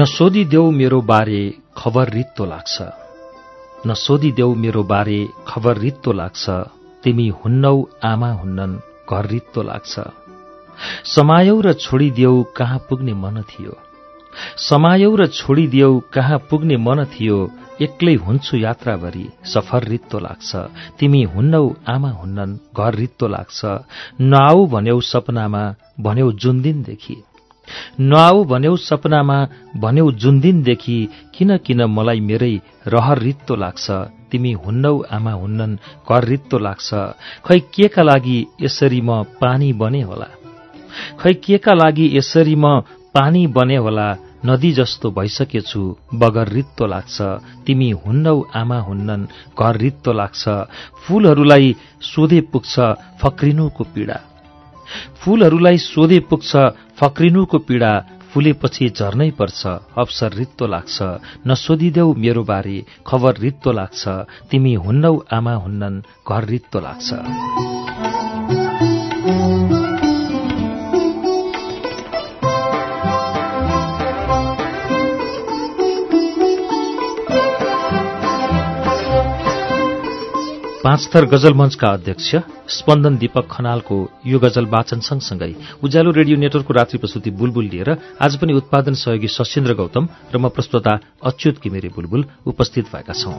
न सोधिदेऊ मेरो बारे खबर रित्तो लाग्छ। न सोधिदेऊ मेरो बारे खबर रित्तो लाग्छ। तिमी हुन्नौ आमा हुन्नन् घर रित्तो लाग्छ। समायौ र छोडिदेऊ कहाँ पुग्ने मन थियो। समायौ र छोडिदेऊ कहाँ पुग्ने मन थियो। एक्लै हुन्छु यात्राभरि सफर रित्तो लाग्छ। तिमी हुन्नौ आमा हुन्नन् घर रित्तो लाग्छ। नआऊ भन्यौ सपनामा भन्यौ जुन दिनदेखि नआऊ भन्यौ सपनामा भन्यौ जुन दिनदेखि किन किन मलाई मेरै रहर रित्तो लाग्छ। तिमी हुन्नौ आमा हुन्नन् घर रित्तो लाग्छ। खै के का लागि यसरी म पानी बने होला? खै के का लागि यसरी म पानी बने होला? नदी जस्तो भइसकेछु बगर रित्तो लाग्छ। तिमी हुन्नौ आमा हुन्नन् घर रित्तो लाग्छ। फूलहरूलाई सोधे पुग्छ फक्रिनुको पीडा। फूलहरूलाई सोधे पुग्छ फक्रिनुको पीडा फुलेपछि झर्नै पर्छ। अवसर रित्तो लाग्छ। नसोधिदेऊ मेरो बारे। खबर रित्तो लाग्छ। तिमी हुन्नौ आमा हुन्नन्। घर रित्तो लाग्छ। पाँच थर गजल मञ्चका अध्यक्ष स्पन्दन दीपक खनालको यो गजल वाचन सँगसँगै उज्यालो रेडियो नेटवर्कको रात्रि प्रस्तुति बुलबुल लिएर आज पनि उत्पादन सहयोगी सशेन्द्र गौतम र म प्रस्तोता अच्युत किमिरे बुलबुल उपस्थित भएका छौं।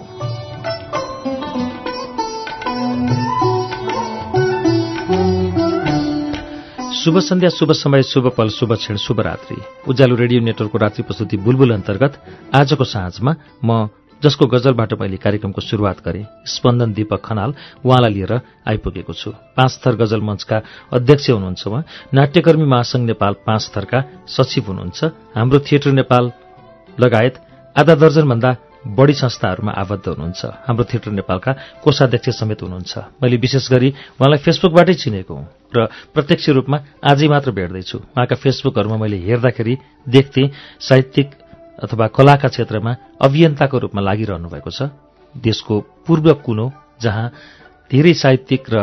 शुभ सन्ध्या शुभ समय शुभ पल शुभ क्षण शुभ रात्रि। उज्यालो रेडियो नेटवर्कको रात्रि प्रस्तुति बुलबुल अन्तर्गत आजको साँझमा म जसको गजलबाट मैले कार्यक्रमको शुरूआत गरेँ स्पन्दन दीपक खनाल उहाँलाई लिएर आइपुगेको छु। पाँच थर गजल मञ्चका अध्यक्ष हुनुहुन्छ उहाँ। नाट्यकर्मी महासंघ नेपाल पाँच थरका सचिव हुनुहुन्छ। हाम्रो थिएटर नेपाल लगायत आधा दर्जनभन्दा बढी संस्थाहरूमा आबद्ध हुनुहुन्छ। हाम्रो थिएटर नेपालका कोषाध्यक्ष समेत हुनुहुन्छ। मैले विशेष गरी उहाँलाई फेसबुकबाटै चिनेको हुँ र प्रत्यक्ष रूपमा आजै मात्र भेट्दैछु। उहाँका फेसबुकहरूमा मैले हेर्दाखेरि देख्थेँ साहित्यिक अथवा कलाका क्षेत्रमा अभियन्ताको रूपमा लागिरहनु भएको छ। देशको पूर्व कुनो जहाँ धेरै साहित्यिक र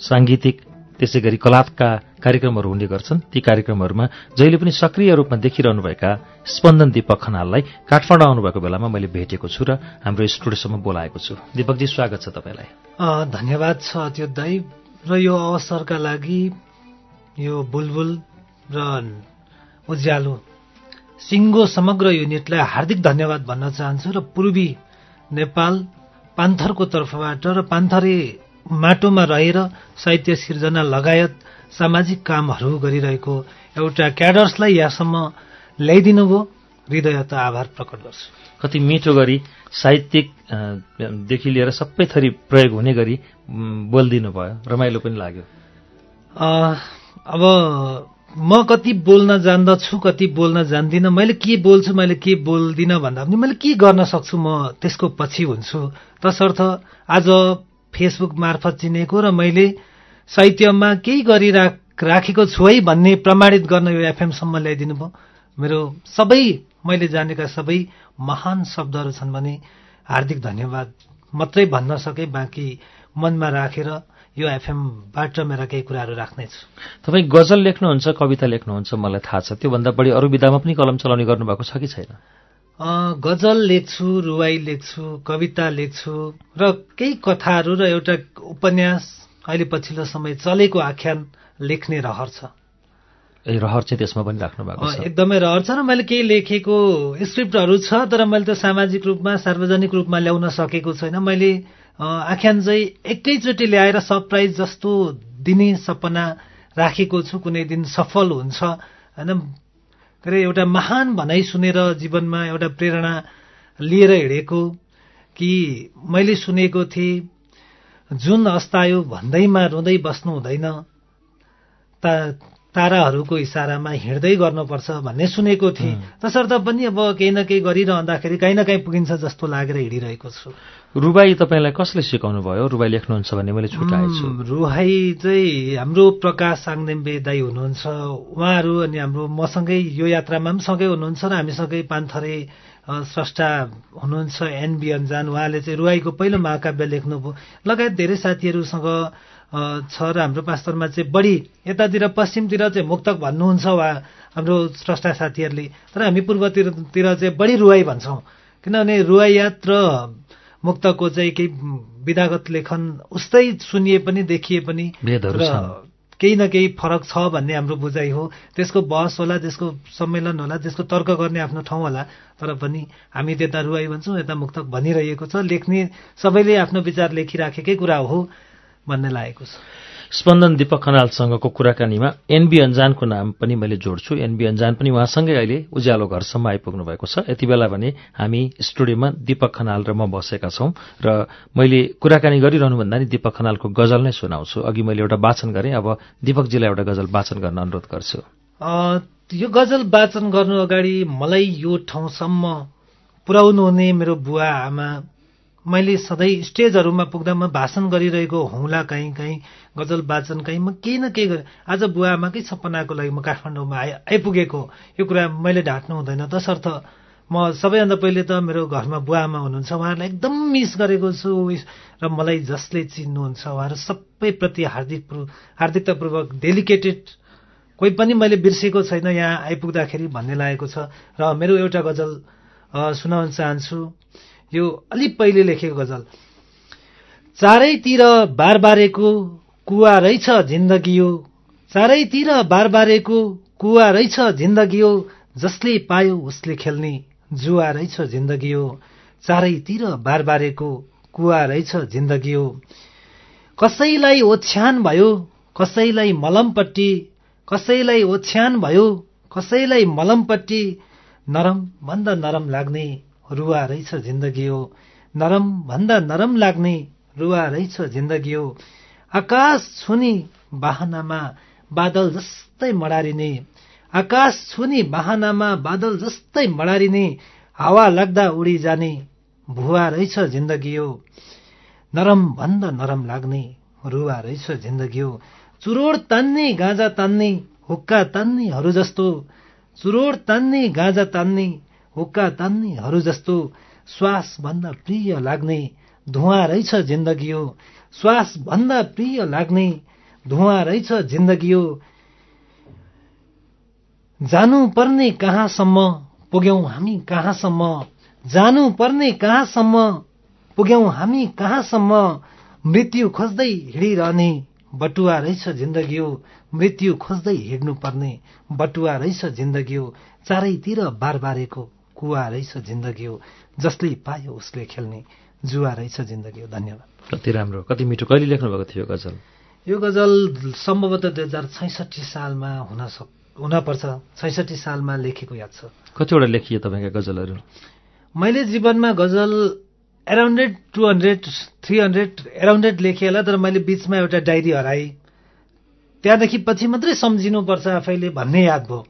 साङ्गीतिक त्यसै गरी कलाका कार्यक्रमहरू हुने गर्छन् ती कार्यक्रमहरूमा जहिले पनि सक्रिय रूपमा देखिरहनुभएका स्पन्दन दीपक खनाललाई काठमाडौँ आउनुभएको बेलामा मैले भेटेको छु र हाम्रो स्टुडियोसम्म बोलाएको छु। दीपकजी स्वागत छ तपाईँलाई। धन्यवाद छ त्यो दाई र यो अवसरका लागि यो बुलबुल र उज्यालो सिङ्गो समग्र युनिटलाई हार्दिक धन्यवाद भन्न चाहन्छु र पूर्वी नेपाल पान्थरको तर्फबाट र पान्थरे माटोमा रहेर साहित्य सिर्जना लगायत सामाजिक कामहरू गरिरहेको एउटा क्याडर्सलाई यहाँसम्म ल्याइदिनु भयो। हृदयत आभार प्रकट गर्छु। कति मिठो गरी साहित्यिक देखि लिएर सबै थरी प्रयोग हुने गरी बोलिदिनु भयो। रमाइलो पनि लाग्यो। अब म कति बोल्न जान्दछु कति बोल्न जान्दिनँ मैले के बोल्छु मैले के बोल्दिनँ भन्दा पनि मैले के गर्न सक्छु म त्यसको पछि हुन्छु। तसर्थ आज फेसबुक मार्फत चिनेको र मैले साहित्यमा केही गरिराख राखेको छु है भन्ने प्रमाणित गर्न यो एफएमसम्म ल्याइदिनु भयो। मेरो सबै मैले जानेका सबै महान शब्दहरू छन् भने हार्दिक धन्यवाद। मात्रै भन्न सके बाँकी मनमा राखेर यो एफएमबाट मेरा केही कुराहरू राख्नेछु। तपाईँ गजल लेख्नुहुन्छ कविता लेख्नुहुन्छ मलाई थाहा छ। त्योभन्दा बढी अरू विधामा पनि कलम चलाउने गर्नुभएको छ कि छैन? गजल लेख्छु रुवाई लेख्छु कविता लेख्छु र केही कथाहरू र एउटा उपन्यास अहिले पछिल्लो समय चलेको आख्यान लेख्ने रहर छ। ए रहर चाहिँ त्यसमा पनि राख्नु भएको छ। एकदमै रहर छ र मैले केही लेखेको स्क्रिप्टहरू छ तर मैले त्यो सामाजिक रूपमा सार्वजनिक रूपमा ल्याउन सकेको छैन। मैले आख्यान चाहिँ एकैचोटि ल्याएर सरप्राइज जस्तो दिने सपना राखेको छु कुनै दिन सफल हुन्छ होइन? के अरे एउटा महान भनाइ सुनेर जीवनमा एउटा प्रेरणा लिएर हिँडेको कि मैले सुनेको थिएँ जुन अस्तायो भन्दैमा रुँदै बस्नु हुँदैन ता ताराहरूको इसारामा हिँड्दै गर्नुपर्छ भन्ने सुनेको थिएँ। तसर्थ पनि अब केही न केही गरिरहँदाखेरि काहीँ न काहीँ पुगिन्छ जस्तो लागेर हिँडिरहेको छु। रुबाई तपाईँलाई कसले सिकाउनु भयो रुबाई लेख्नुहुन्छ भन्ने मैले छुट्याएछु रुहाई चाहिँ हाम्रो प्रकाश साङदेम्बे दाई हुनुहुन्छ। उहाँहरू अनि हाम्रो मसँगै यो यात्रामा पनि सँगै हुनुहुन्छ र हामीसँगै पान्थरे स्रष्टा हुनुहुन्छ एनबी अन्जान। उहाँले चाहिँ रुवाईको पहिलो महाकाव्य लेख्नुभयो। लगायत धेरै साथीहरूसँग छ र हाम्रो पास्तरमा चाहिँ बढी यतातिर पश्चिमतिर चाहिँ मुक्तक भन्नुहुन्छ वा हाम्रो स्रष्टा साथीहरूले तर हामी पूर्वतिर चाहिँ बढी रुवाई भन्छौँ। किनभने रुवायात र मुक्तको चाहिँ केही विधागत लेखन उस्तै सुनिए पनि देखिए पनि र केही न केही फरक छ भन्ने हाम्रो बुझाइ हो। त्यसको बहस होला त्यसको सम्मेलन होला त्यसको तर्क गर्ने आफ्नो ठाउँ होला तर पनि हामी त्यता रुवाई भन्छौँ यता मुक्तक भनिरहेको छ। लेख्ने सबैले आफ्नो विचार लेखिराखेकै कुरा हो। भन्ने लागेको छ। स्पन्दन दीपक खनालसँगको कुराकानीमा एनबी अन्जानको नाम पनि मैले जोड्छु। एनबी अन्जान पनि उहाँसँगै अहिले उज्यालो घरसम्म आइपुग्नु भएको छ। यति बेला भने हामी स्टुडियोमा दीपक खनाल र म बसेका छौं र मैले कुराकानी गरिरहनु भन्दा नि दीपक खनालको गजल नै सुनाउँछु। अघि मैले एउटा वाचन गरेँ अब दीपकजीलाई एउटा गजल वाचन गर्न अनुरोध गर्छु। यो गजल वाचन गर्नु अगाडि मलाई यो ठाउँसम्म पुर्याउनु हुने मेरो बुवा आमा मैले सधैँ स्टेजहरूमा पुग्दा म भाषण गरिरहेको हुँला कहीँ कहीँ गजल वाचन कहीँ म केही न केही गरेँ। आज बुवा आमाकै सपनाको लागि म काठमाडौँमा आइ आइपुगेको। यो कुरा मैले ढाँट्नु हुँदैन। तसर्थ म सबैभन्दा पहिले त मेरो घरमा बुवा आमा हुनुहुन्छ। उहाँहरूलाई एकदम मिस गरेको छु। र मलाई जसले चिन्नुहुन्छ उहाँहरू सबैप्रति हार्दिक हार्दिकतापूर्वक डेलिकेटेड कोही पनि मैले बिर्सेको छैन। यहाँ आइपुग्दाखेरि भन्ने लागेको छ। र मेरो एउटा गजल सुनाउन चाहन्छु। यो अलिक पहिले लेखेको गजल। चारैतिर बारबारेको कुवा रहेछ जिन्दगी हो चारैतिर बारबारेको कुवा रहेछ जिन्दगी हो जसले पायो उसले खेल्ने जुवा रहेछ जिन्दगी हो चारैतिर बारबारेको कुवा रहेछ जिन्दगी हो कसैलाई ओछ्यान भयो कसैलाई मलमपट्टि कसैलाई ओछ्यान भयो कसैलाई मलमपट्टि नरम भन्दा नरम लाग्ने रुवा रहेछ जिन्दगी हो। नरम भन्दा नरम लाग्ने रुवा रहेछ जिन्दगी हो। आकाश छुनी बाहनामा बादल जस्तै मडारिने। आकाश छुनी बाहनामा बादल जस्तै मडारिने। हावा लाग्दा उडी जाने। भुवा रहेछ जिन्दगी हो। नरम भन्दा नरम लाग्ने रुवा रहेछ जिन्दगी हो। चुरोड तान्ने गाँजा तान्ने हुक्का तान्नेहरू जस्तो। चुरोड तान्ने गाँजा तान्ने हुक्का तान्नेहरू जस्तो श्वास भन्दा प्रिय लाग्ने धुवा रहेछ जिन्दगी हो। श्वास भन्दा प्रिय लाग्ने धुवा रहेछ जिन्दगी हो। जानु पर्ने कहाँसम्म पुग्यौं हामी कहाँसम्म? जानु पर्ने कहाँसम्म? पुग्यौं हामी कहाँसम्म? मृत्यु खोज्दै हिँडिरहने बटुवा रहेछ जिन्दगी हो। मृत्यु खोज्दै हिँड्नु पर्ने बटुवा रहेछ जिन्दगी हो। चारैतिर बारबारेको कुवा रहेछ जिन्दगी हो जसले पायो उसले खेल्ने जुवा रहेछ जिन्दगी हो। धन्यवाद। कति राम्रो कति मिठो। कहिले लेख्नुभएको थियो गजल? यो गजल सम्भवतः दुई हजार छैसठी सालमा हुन सक हुनपर्छ। छैसठी सालमा लेखेको याद छ। कतिवटा लेखिए तपाईँका गजलहरू? मैले जीवनमा गजल arounded two hundred three hundred arounded लेखेँ होला तर मैले बिचमा एउटा डायरी हराएँ। त्यहाँदेखि पछि मात्रै सम्झिनुपर्छ आफैले भन्ने याद भयो।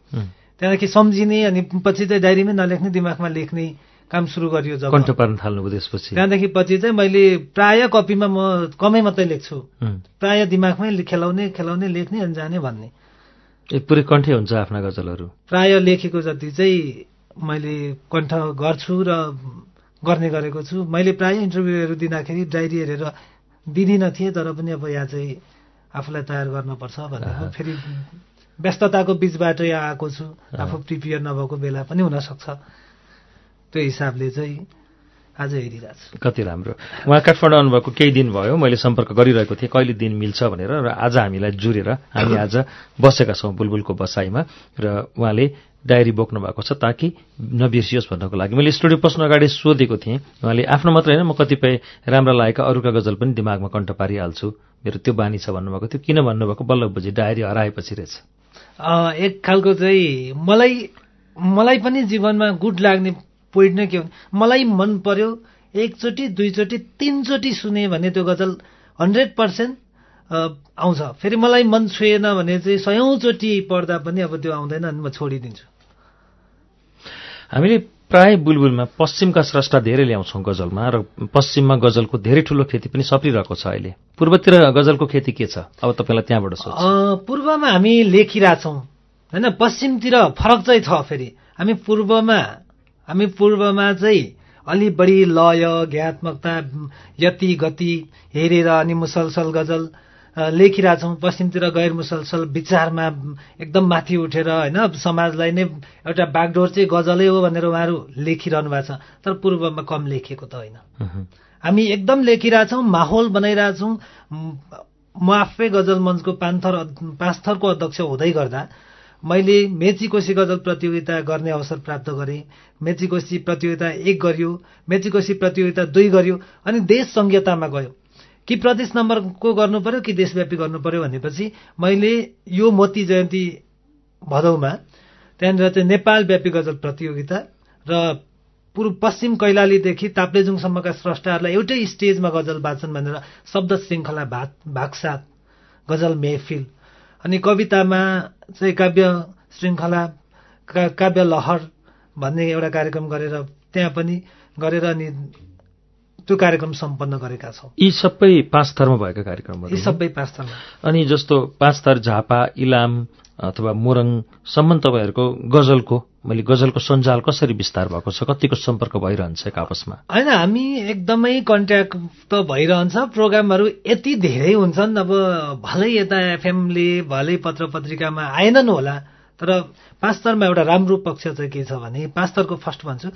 त्यहाँदेखि सम्झिने अनि पछि चाहिँ डायरीमै नलेख्ने दिमागमा लेख्ने काम सुरु गरियो जब। कन्ठ पार्न थाल्नुभयो त्यसपछि। त्यहाँदेखि पछि चाहिँ मैले प्राय कपीमा म कमै मात्रै लेख्छु। प्राय दिमागमै खेलाउने खेलाउने लेख्ने अनि जाने भन्ने। ए पुरै कण्ठै हुन्छ आफ्ना गजलहरू। प्राय लेखेको जति चाहिँ मैले कण्ठ गर्छु र गर्ने गरेको छु। मैले प्राय इन्टरभ्यूहरू दिँदाखेरि डायरी हेरेर दिदिनँ थिएँ तर पनि अब यहाँ चाहिँ आफूलाई तयार गर्नुपर्छ भनेर फेरि व्यस्तताको बिचबाट यहाँ आएको छु। आफू प्रिपेयर नभएको बेला पनि हुनसक्छ। त्यो हिसाबले चाहिँ आज हेरिरहेको छु। कति राम्रो। उहाँ काठमाडौँ आउनुभएको केही दिन भयो। मैले सम्पर्क गरिरहेको थिएँ कहिले दिन मिल्छ भनेर र आज हामीलाई जुरेर हामी आज बसेका छौँ बुलबुलको बसाइमा र उहाँले डायरी बोक्नु भएको छ ताकि नबिर्सियोस् भन्नको लागि। मैले स्टुडियो पस्नु अगाडि सोधेको थिएँ। उहाँले आफ्नो मात्र होइन म कतिपय राम्रा लागेका अरूका गजल पनि दिमागमा कण्ठ पारिहाल्छु। मेरो त्यो बानी छ भन्नुभएको थियो। किन भन्नुभएको? बल्ल बुझी डायरी हराएपछि रहेछ। एक खालको चाहिँ मलाई मलाई पनि जीवनमा गुड लाग्ने पोइन्ट नै के हो? मलाई मन पर्यो एकचोटि दुईचोटि तिनचोटि सुने भने त्यो गजल हन्ड्रेड पर्सेन्ट आउँछ। फेरि मलाई मन छुएन भने चाहिँ सयौँचोटि पढ्दा पनि अब त्यो आउँदैन अनि म छोडिदिन्छु। हामीले प्राय बुलबुलमा पश्चिमका स्रष्टा धेरै ल्याउँछौँ गजलमा र पश्चिममा गजलको धेरै ठुलो खेती पनि सप्रिरहेको छ अहिले। पूर्वतिर गजलको खेती के छ? अब तपाईँलाई त्यहाँबाट पूर्वमा हामी लेखिरहेछौँ होइन? पश्चिमतिर फरक चाहिँ छ फेरि। हामी पूर्वमा हामी पूर्वमा चाहिँ अलि बढी लय ज्ञात्मकता यति गति हेरेर अनि मुसलसल गजल लेखिरहेछौँ पश्चिमतिर गैर मुसलसल विचारमा एकदम माथि उठेर होइन समाजलाई नै एउटा बागडोर चाहिँ गजलै हो भनेर उहाँहरू लेखिरहनु भएको छ। तर पूर्वमा कम लेखिएको त होइन। हामी एकदम लेखिरहेछौँ माहौल बनाइरहेछौँ। म आफै गजल मञ्चको पाँचथर पाँचथरको अध्यक्ष हुँदै गर्दा मैले मेची कोशी गजल प्रतियोगिता गर्ने अवसर प्राप्त गरेँ। मेची कोशी प्रतियोगिता एक गरियो मेची कोशी प्रतियोगिता दुई गरियो अनि देश संहितामा गयो। कि प्रदेश नम्बरको गर्नु पर्यो कि देशव्यापी गर्नु पर्यो भनेपछि मैले यो मोती जयन्ती भदौमा त्यहाँनिर चाहिँ नेपाल व्यापी गजल प्रतियोगिता र पूर्व पश्चिम कैलालीदेखि ताप्लेजुङसम्मका स्रष्टाहरूलाई एउटै स्टेजमा गजल वाचन भनेर शब्द श्रृङ्खला भाग भागसाथ गजल मेहफिल अनि कवितामा चाहिँ काव्य श्रृङ्खला काव्य लहर भन्ने एउटा कार्यक्रम गरेर त्यहाँ पनि गरेर अनि त्यो कार्यक्रम सम्पन्न गरेका छौँ। यी सबै पाँच थरमा भएका कार्यक्रमहरू यी सबै पाँच थरमा अनि जस्तो पाँच थर झापा इलाम अथवा मोरङसम्म तपाईँहरूको गजलको मैले गजलको सञ्जाल कसरी विस्तार भएको छ कतिको सम्पर्क भइरहन्छ एक आपसमा? होइन हामी एकदमै कन्ट्याक्ट त भइरहन्छ प्रोग्रामहरू यति धेरै हुन्छन् अब भलै यता एफएमले भलै पत्र पत्रिकामा आएनन् होला तर पाँच तरमा एउटा राम्रो पक्ष चाहिँ के छ भने पाँच तरको फर्स्ट भन्छु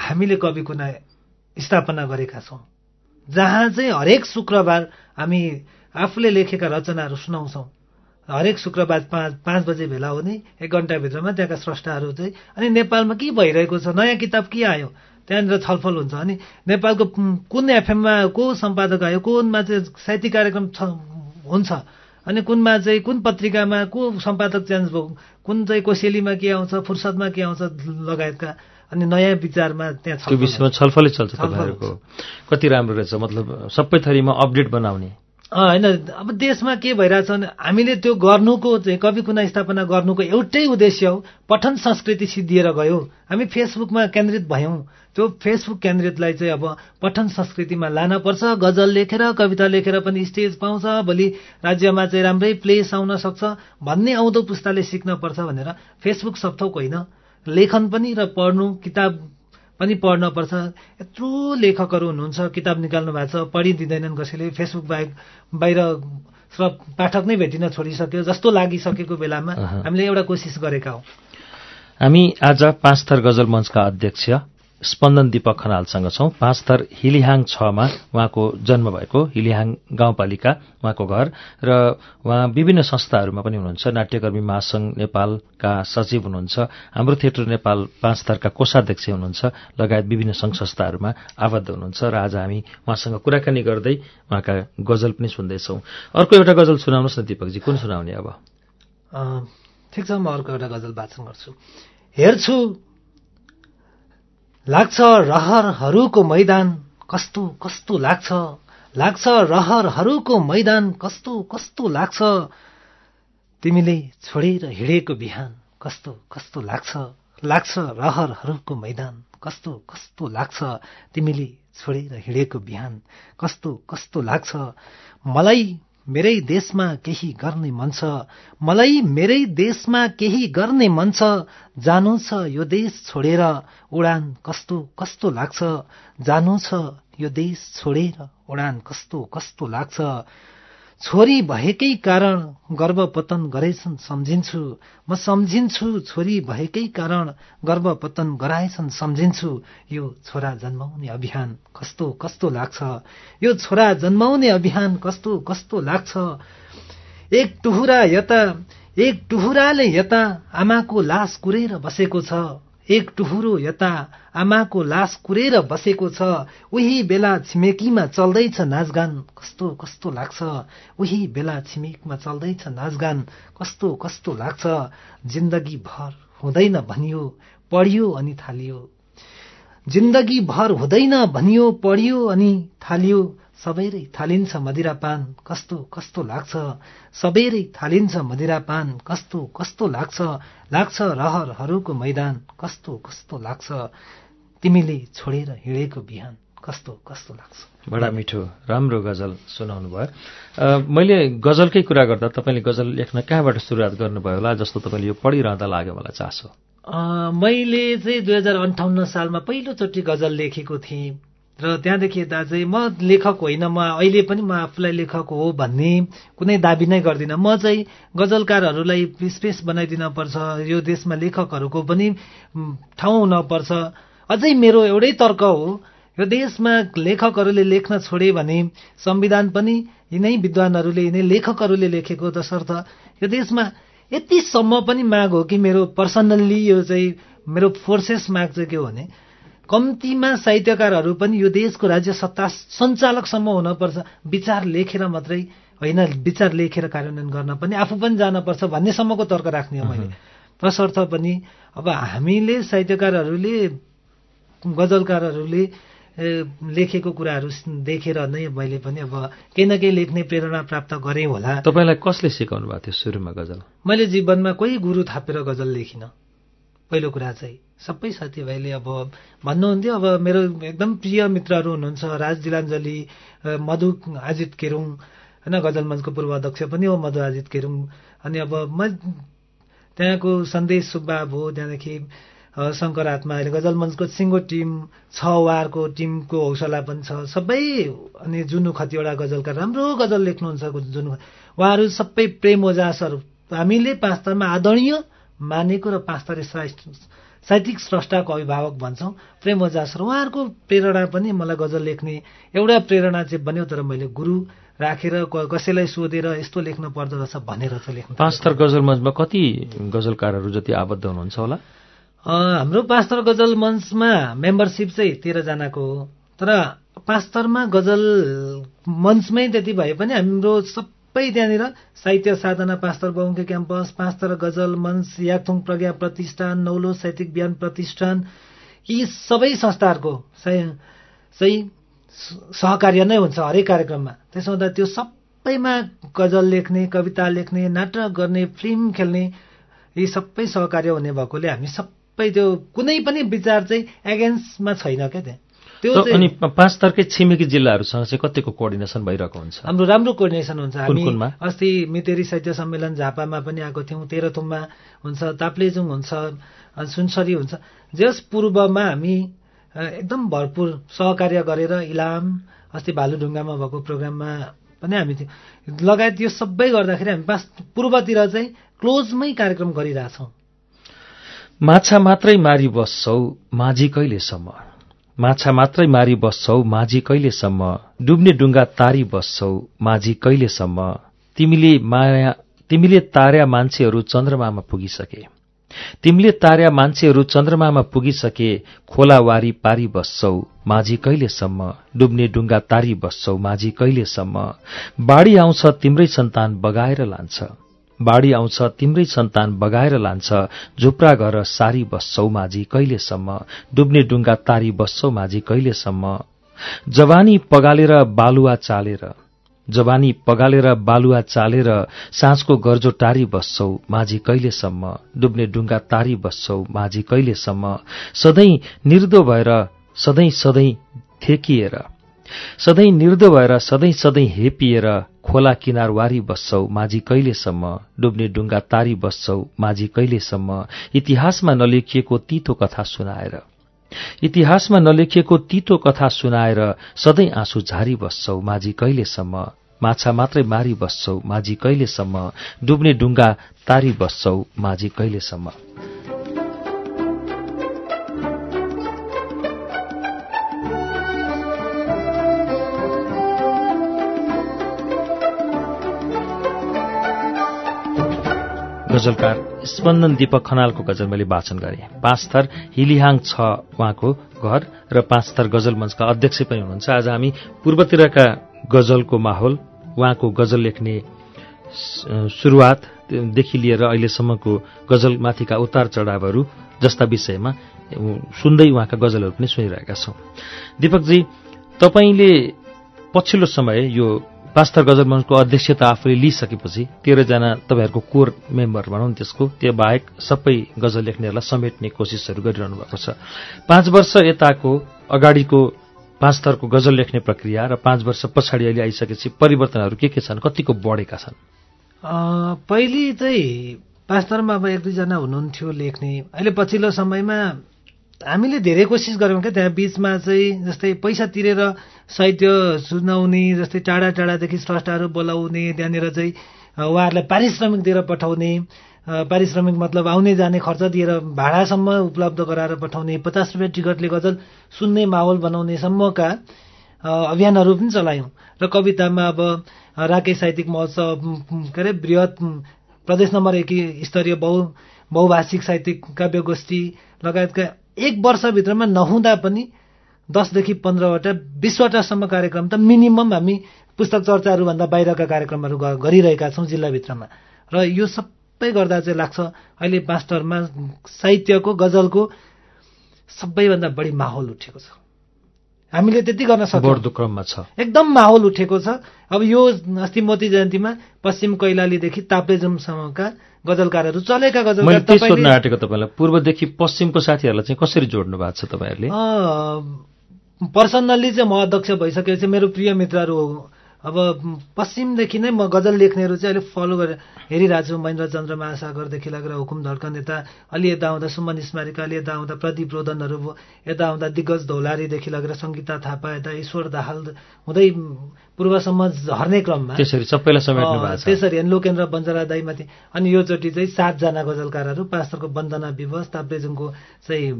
हामीले कवि कुना स्थापना गरेका छौँ। जहाँ चाहिँ हरेक शुक्रबार हामी आफूले लेखेका रचनाहरू सुनाउँछौँ। हरेक शुक्रबार पाँच पाँच बजे भेला हुने एक घन्टाभित्रमा त्यहाँका स्रष्टाहरू चाहिँ अनि नेपालमा के भइरहेको छ नयाँ किताब के आयो त्यहाँनिर छलफल हुन्छ। अनि नेपालको कुन एफएममा को सम्पादक आयो कुनमा चाहिँ साहित्यिक कार्यक्रम हुन्छ। अनि कुनमा चाहिँ कुन पत्रिकामा को सम्पादक चेन्ज भयो कुन चाहिँ कोसेलीमा के आउँछ फुर्सदमा के आउँछ लगायतका अनि नयाँ विचारमा त्यहाँ त्यो विषयमा छलफलै चल्छ तपाईँहरूको कति राम्रो रहेछ मतलब सबै थरीमा अपडेट बनाउने। होइन अब देशमा के भइरहेछ भने हामीले त्यो गर्नुको चाहिँ कवि कुना स्थापना गर्नुको एउटै उद्देश्य हो पठन संस्कृति सिद्धिएर गयो। हामी फेसबुकमा केन्द्रित भयौँ। त्यो फेसबुक केन्द्रितलाई चाहिँ अब पठन संस्कृतिमा लान पर्छ गजल लेखेर कविता लेखेर पनि स्टेज पाउँछ भोलि राज्यमा चाहिँ राम्रै प्लेस आउन सक्छ भन्ने आउँदो पुस्ताले सिक्न पर्छ भनेर फेसबुक सप्थौक होइन लेखन पनि र पढ्नु किताब पनि पढ्न पर्छ। यत्रो लेखकहरू हुनुहुन्छ किताब निकाल्नु भएको छ पढिदिँदैनन् कसैले। फेसबुक बाहेक बाहिर पाठक नै भेटिन छोडिसक्यो जस्तो लागिसकेको बेलामा हामीले एउटा कोसिस गरेका हौ। हामी आज पाँच थर गजल मञ्चका अध्यक्ष स्पन्दन दीपक खनालसँग छौं। पाँच थर हिलिहाङ छमा उहाँको जन्म भएको हिलिहाङ गाउँपालिका उहाँको घर र उहाँ विभिन्न संस्थाहरूमा पनि हुनुहुन्छ। नाट्यकर्मी महासंघ नेपालका सचिव हुनुहुन्छ। हाम्रो थिएटर नेपाल पाँच थरका कोषाध्यक्ष हुनुहुन्छ। लगायत विभिन्न संघ संस्थाहरूमा आबद्ध हुनुहुन्छ र आज हामी उहाँसँग कुराकानी गर्दै उहाँका गजल पनि सुन्दैछौ। अर्को एउटा गजल सुनाउनुहोस् न दिपकजी। कुन सुनाउने अब? ठिक छ म अर्को एउटा गजल वाचन गर्छु। हेर्छु लाग्छ रहरहरूको मैदान कस्तो कस्तो लाग्छ? लाग्छ रहरहरूको मैदान कस्तो कस्तो लाग्छ? तिमीले छोडेर हिँडेको बिहान कस्तो कस्तो लाग्छ? लाग्छ रहरहरूको मैदान कस्तो कस्तो लाग्छ? तिमीले छोडेर हिँडेको बिहान कस्तो कस्तो लाग्छ? मलाई मेरै देशमा केही गर्ने मन छ मलाई मेरै देशमा केही गर्ने मन छ जानु छ यो देश छोडेर उडान कस्तो कस्तो लाग्छ? जानु छ यो देश छोडेर उडान कस्तो कस्तो लाग्छ? छोरी भएकै कारण गर्भपतन गरेछन् सम्झिन्छु। म सम्झिन्छु छोरी भएकै कारण गर्भपतन गराएछन् सम्झिन्छु। यो छोरा जन्माउने अभियान कस्तो कस्तो लाग्छ? यो छोरा जन्माउने अभियान कस्तो कस्तो लाग्छ? एक टुहुरा यता एक टुहुराले यता आमाको लास कुरेर बसेको छ। एक टुहुरो यता आमाको लास कुरेर बसेको छ उही बेला छिमेकीमा चल्दैछ नाचगान। कस्तो कस्तो लाग्छ? उही बेला छिमेकमा चल्दैछ नाचगान। कस्तो कस्तो लाग्छ? जिन्दगी भर हुँदैन भनियो पढियो अनि थालियो। जिन्दगी भर हुँदैन भनियो पढियो अनि थालियो। सबैरै थालिन्छ मदिरापान कस्तो कस्तो लाग्छ? सबैरै थालिन्छ मदिरापान कस्तो कस्तो लाग्छ? लाग्छ रहरहरूको मैदान कस्तो कस्तो लाग्छ? तिमीले छोडेर हिँडेको बिहान कस्तो कस्तो लाग्छ? बडा मिठो राम्रो गजल सुनाउनु भयो मैले गजलकै कुरा गर्दा तपाईँले गजल लेख्न कहाँबाट सुरुवात गर्नुभयो होला जस्तो तपाईँले यो पढिरहँदा लाग्यो मलाई चासो? मैले चाहिँ दुई हजार अन्ठाउन्न सालमा पहिलोचोटि गजल लेखेको थिएँ। र त्यहाँदेखि यता चाहिँ म लेखक होइन म अहिले पनि म आफूलाई लेखक हो भन्ने कुनै दाबी नै गर्दिनँ। म चाहिँ गजलकारहरूलाई स्पेस बनाइदिन पर्छ यो देशमा लेखकहरूको पनि ठाउँ हुनपर्छ अझै मेरो एउटै तर्क हो यो देशमा लेखकहरूले लेख्न छोडे भने संविधान पनि यिनै विद्वानहरूले यिनै लेखकहरूले लेखेको तसर्थ यो देशमा यतिसम्म पनि माग हो कि मेरो पर्सनल्ली यो चाहिँ मेरो फोर्सेस माग चाहिँ के हो भने कम्तीमा साहित्यकारहरू पनि यो देशको राज्य सत्ता सञ्चालकसम्म हुनपर्छ। विचार लेखेर मात्रै होइन विचार लेखेर कार्यान्वयन गर्न पनि आफू पनि जानपर्छ भन्नेसम्मको तर्क राख्ने हो मैले। तसर्थ पनि अब हामीले साहित्यकारहरूले गजलकारहरूले लेखेको कुराहरू देखेर नै मैले पनि अब केही न केही लेख्ने प्रेरणा प्राप्त गरेँ होला। तपाईँलाई कसले सिकाउनु भएको थियो सुरुमा गजल? मैले जीवनमा कोही गुरु थापेर गजल लेखिनँ। पहिलो कुरा चाहिँ सबै साथीभाइले अब भन्नुहुन्थ्यो अब मेरो एकदम प्रिय मित्रहरू हुनुहुन्छ राज दिलाञ्जली मधु आजित केरुङ होइन गजल मञ्चको पूर्व अध्यक्ष पनि हो मधु आजित केरुङ। अनि अब म त्यहाँको सन्देश सुब्बा भयो त्यहाँदेखि शङ्कर आत्मा अहिले गजल सिङ्गो टिम छ वारको टिमको हौसला पनि छ सबै अनि जुनु खतिवटा गजलकार राम्रो गजल लेख्नुहुन्छ जुनु उहाँहरू सबै प्रेम ओजासहरू हामीले पाँचतरमा आदरणीय मानेको र पाँचतरे साहित्यिक स्रष्टाको अभिभावक भन्छौँ। प्रेम ओजासर उहाँहरूको प्रेरणा पनि मलाई गजल लेख्ने एउटा प्रेरणा चाहिँ बन्यो तर मैले गुरु राखेर कसैलाई सोधेर यस्तो लेख्नु पर्दो रहेछ भनेर चाहिँ लेख्नु पाँच थर गजल मञ्चमा कति गजलकारहरू जति आबद्ध हुनुहुन्छ होला? हाम्रो पाँचतर गजल मञ्चमा मेम्बरसिप चाहिँ तेह्रजनाको हो। तर पाँचतरमा गजल मञ्चमै त्यति भए पनि हाम्रो सबै त्यहाँनिर साहित्य साधना पाँचतर बहुमुखी क्याम्पस पाँचतर गजल मञ्च याकथुङ प्रज्ञा प्रतिष्ठान नौलो साहित्यिक बिहान प्रतिष्ठान यी सबै संस्थाहरूको चाहिँ सहकार्य नै हुन्छ हरेक कार्यक्रममा। त्यसो हुँदा त्यो सबैमा गजल लेख्ने कविता लेख्ने नाटक गर्ने फिल्म खेल्ने यी सबै सहकार्य हुने भएकोले हामी सब सबै त्यो कुनै पनि विचार चाहिँ एगेन्स्टमा छैन क्या त्यहाँ। त्यो अनि पाँच तर्कै छिमेकी जिल्लाहरूसँग चाहिँ कतिको कोअर्डिनेसन भइरहेको हुन्छ? हाम्रो राम्रो कोअर्डिनेसन हुन्छ। हामी अस्ति मितेरी साहित्य सम्मेलन झापामा पनि आएको थियौँ तेह्रथुममा हुन्छ ताप्लेजुङ हुन्छ सुनसरी हुन्छ। जस पूर्वमा हामी एकदम भरपुर सहकार्य गरेर इलाम अस्ति भालुढुङ्गामा भएको प्रोग्राममा पनि हामी लगायत यो सबै गर्दाखेरि हामी पाँच पूर्वतिर चाहिँ क्लोजमै कार्यक्रम गरिरहेछौँ। माछा मात्रै मारी बस्छौ माझी कहिलेसम्म? माछा मात्रै मारी बस्छौ माझी कहिलेसम्म? डुब्ने डुङ्गा तारी बस्छौ माझी कहिलेसम्म? तिमीले माया तिमीले तार्या मान्छेहरू चन्द्रमामा पुगिसके। तिमीले तार्या मान्छेहरू चन्द्रमामा पुगिसके खोलावारी पारी बस्छौ माझी कहिलेसम्म? डुब्ने डुङ्गा तारी बस्छौ माझी कहिलेसम्म? बाढी आउँछ तिम्रै सन्तान बगाएर लान्छ। बाढी आउँछ तिम्रै सन्तान बगाएर लान्छ। झुप्रा घर सारी बस्छौ माझी कहिलेसम्म? डुब्ने डुङ्गा तारी बस्छौ माझी कहिलेसम्म? जवानी पगालेर बालुवा चालेर जवानी पगालेर बालुवा चालेर साँझको गर्जो टारी बस्छौ माझी कहिलेसम्म? डुब्ने डुङ्गा तारी बस्छौ माझी कहिलेसम्म? सधैँ निर्दो भएर सधैँ सधैँ थेकिएर सधैँ निर्दो भएर सधैँ सधैँ हेपिएर खोला किनारवारी बस्छौ। माझी कहिलेसम्म? डुब्ने डुङ्गा तारी बस्छौ। माझी कहिलेसम्म? इतिहासमा नलेखिएको तितो कथा सुनाएर। इतिहासमा नलेखिएको तितो कथा सुनाएर सधैँ आँसु झारी बस्छौ। माझी कहिलेसम्म? माछा मात्रै मारी बस्छौ। माझी कहिलेसम्म? डुब्ने डुङ्गा तारी बस्छौ। माझी कहिलेसम्म? गजलकार स्पन्दन दीपक खनालको गजल मैले वाचन गरेँ। पाँचथर हिलिहाङ छ उहाँको घर र पाँचथर गजल मञ्चका अध्यक्ष पनि हुनुहुन्छ। आज हामी पूर्वतिरका गजलको माहौल उहाँको गजल लेख्ने सुरुवातदेखि लिएर अहिलेसम्मको गजलमाथिका उतार चढावहरू जस्ता विषयमा सुन्दै उहाँका गजलहरू पनि सुनिरहेका छौँ। दिपकजी तपाईँले पछिल्लो समय यो पास्तर गजल मञ्चको अध्यक्षता आफूले लिइसकेपछि तेह्रजना तपाईँहरूको कोर मेम्बर भनौँ त्यसको त्यो बाहेक सबै गजल लेख्नेहरूलाई समेट्ने कोसिसहरू गरिरहनु भएको छ। पाँच वर्ष यताको अगाडिको पाँच थरको गजल लेख्ने प्रक्रिया र पाँच वर्ष पछाडि अहिले आइसकेपछि परिवर्तनहरू के के छन् कतिको बढेका छन्? पहिले चाहिँ पाँच थरमा अब एक दुईजना हुनुहुन्थ्यो लेख्ने। अहिले पछिल्लो समयमा हामीले धेरै कोसिस गऱ्यौँ क्या त्यहाँ बिचमा चाहिँ जस्तै पैसा तिरेर साहित्य सुनाउने जस्तै टाढा टाढादेखि स्रष्टाहरू बोलाउने त्यहाँनिर चाहिँ उहाँहरूलाई पारिश्रमिक दिएर पठाउने पारिश्रमिक मतलब आउने जाने खर्च दिएर भाडासम्म उपलब्ध गराएर पठाउने पचास रुपियाँ टिकटले गजल सुन्ने माहौल बनाउनेसम्मका अभियानहरू पनि चलायौँ। र कवितामा अब राकेश साहित्यिक महोत्सव के अरे बृहत प्रदेश नम्बर एक स्तरीय बहु बहुभाषिक साहित्यिक काव्यगोष्ठी लगायतका एक वर्षभित्रमा नहुँदा पनि दसदेखि पन्ध्रवटा बिसवटासम्म कार्यक्रम त मिनिमम हामी पुस्तक चर्चाहरूभन्दा बाहिरका कार्यक्रमहरू गरिरहेका छौँ जिल्लाभित्रमा। र यो सबै गर्दा चाहिँ लाग्छ अहिले मास्टरमा साहित्यको गजलको सबैभन्दा बढी माहौल उठेको छ। हामीले त्यति गर्न सक्छौँ क्रममा छ। एकदम माहौल उठेको छ। अब यो अस्ति मोती जयन्तीमा पश्चिम कैलालीदेखि ताप्लेजुमसम्मका गजलकारहरू चलेका गजलकार सोध्न आँटेको तपाईँलाई पूर्वदेखि पश्चिमको साथीहरूलाई चाहिँ कसरी जोड्नु भएको छ तपाईँहरूले? पर्सनल्ली चाहिँ म अध्यक्ष भइसकेपछि मेरो प्रिय मित्रहरू अब पश्चिमदेखि नै म गजल लेख्नेहरू चाहिँ अहिले फलो गरेर हेरिरहेको छु। महेन्द्र चन्द्र महासागरदेखि लगेर हुकुम धड्कन यता अलि यता आउँदा सुमन स्मारिका अलि यता आउँदा प्रदीप रोदनहरू यता आउँदा दिग्गज धौलारीदेखि लगेर सङ्गीता थापा यता ईश्वर दाहाल हुँदै पूर्वसम्म झर्ने क्रममा। त्यसरी सबैलाई त्यसरी लोकेन्द्र बन्जरा दाईमाथि अनि योचोटि चाहिँ सातजना गजलकारहरू पाँचतरको वन्दना विवश ताप्लेजुङको चाहिँ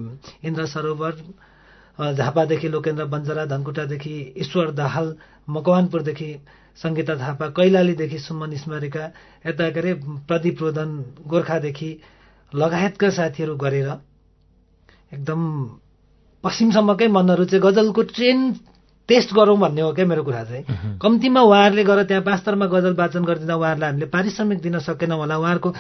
इन्द्र सरोवर झापादेखि लोकेन्द्र बन्जरा धनकुटादेखि ईश्वर दाहाल मकवानपुरदेखि सङ्गीता थापा कैलालीदेखि सुमन स्मरिका यता के अरे प्रदीप रोदन गोर्खादेखि लगायतका साथीहरू गरेर एकदम पश्चिमसम्मकै मनहरू चाहिँ गजलको ट्रेन टेस्ट गरौँ भन्ने हो क्या मेरो कुरा चाहिँ। कम्तीमा उहाँहरूले गएर त्यहाँ पास्तरमा गजल वाचन गरिदिँदा उहाँहरूलाई हामीले पारिश्रमिक दिन सकेनौँ होला। उहाँहरूको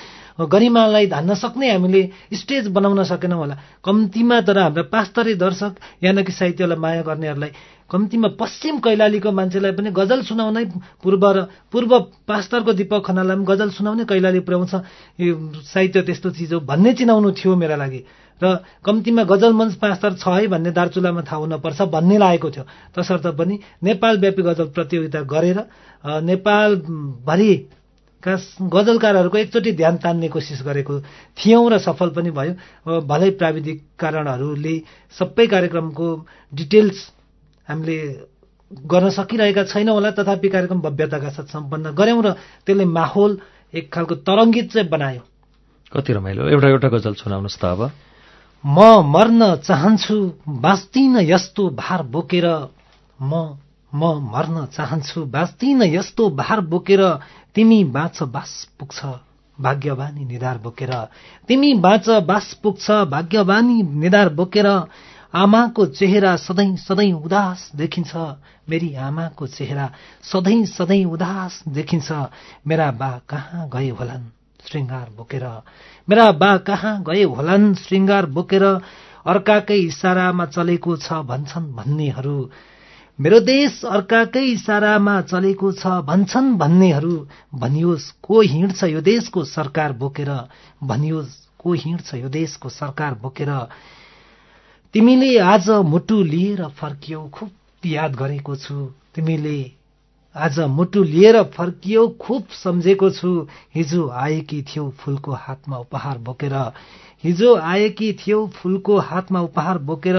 गरिमालाई धान्न सक्ने हामीले स्टेज बनाउन सकेनौँ होला। कम्तीमा तर हाम्रा पास्तरे दर्शक यानकि साहित्यलाई माया गर्नेहरूलाई कम्तीमा पश्चिम कैलालीको मान्छेलाई पनि गजल सुनाउनै पूर्व र पूर्व पास्तरको दिपक खनालाई पनि गजल सुनाउने कैलाली पुर्याउँछ। यो साहित्य त्यस्तो चिज हो भन्ने चिनाउनु थियो मेरा लागि। र कम्तीमा गजल मञ्च पाँच छ है भन्ने दार्चुलामा थाहा हुनपर्छ भन्ने लागेको थियो। तसर्थ पनि नेपालव्यापी गजल प्रतियोगिता गरेर नेपालभरिका गजलकारहरूको एकचोटि ध्यान तान्ने कोसिस गरेको थियौँ र सफल पनि भयो। भलै प्राविधिक कारणहरूले सबै कार्यक्रमको डिटेल्स हामीले गर्न सकिरहेका छैनौँ होला तथापि कार्यक्रम भव्यताका साथ सम्पन्न गऱ्यौँ र त्यसले माहौल एक खालको तरङ्गित चाहिँ बनायो। कति रमाइलो। एउटा एउटा गजल सुनाउनुहोस् त अब। म मर्न चाहन्छु बाँच्दिन यस्तो भार बोकेर। म म मर्न चाहन्छु बाँच्दिन यस्तो भार बोकेर। तिमी बाँच बास पुग्छ भाग्यवानी निधार बोकेर। तिमी बाँच बास पुग्छ भाग्यवानी निधार बोकेर। आमाको चेहरा सधैँ सधैँ उदास देखिन्छ। मेरी आमाको चेहरा सधैँ सधैँ उदास देखिन्छ। मेरा बा कहाँ गए होलान्? श्रृङ्गार बोकेर। मेरा बा कहाँ गए होलान्? श्रृङ्गार बोकेर अर्काकै इसारामा चलेको छ भन्छन् भन्नेहरू। मेरो देश अर्काकै इसारामा चलेको छ भन्छन् भन्नेहरू। भनियोस् को हिँड्छ यो देशको सरकार बोकेर? भनियोस् को हिँड्छ यो देशको सरकार बोकेर? तिमीले आज मुटु लिएर फर्कियौ खुब याद गरेको छु। तिमीले आज मुटु लिएर फर्कियो खुब सम्झेको छु। हिजो आएकी थियौ फुलको हातमा उपहार बोकेर। हिजो आएकी थियौ फुलको हातमा उपहार बोकेर।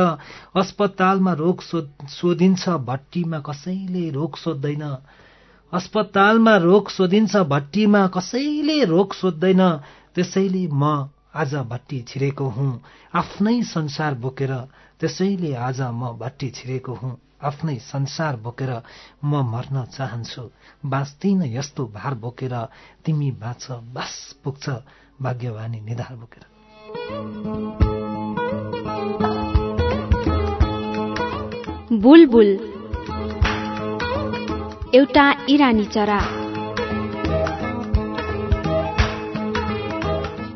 अस्पतालमा रोग सोधिन्छ भट्टीमा कसैले रोग सोध्दैन। अस्पतालमा रोग सोधिन्छ भट्टीमा कसैले रोग सोध्दैन। त्यसैले म आज भट्टी छिरेको हुँ। आफ्नै संसार बोकेर त्यसैले आज म भट्टी छिरेको हुँ। आफ्नै संसार बोकेर म मर्न चाहन्छु। बाँच्दिन यस्तो भार बोकेर तिमी बाँच बास पुग्छ भाग्यवानी निधार बोकेर। बुलबुल। एउटा इरानी चरा।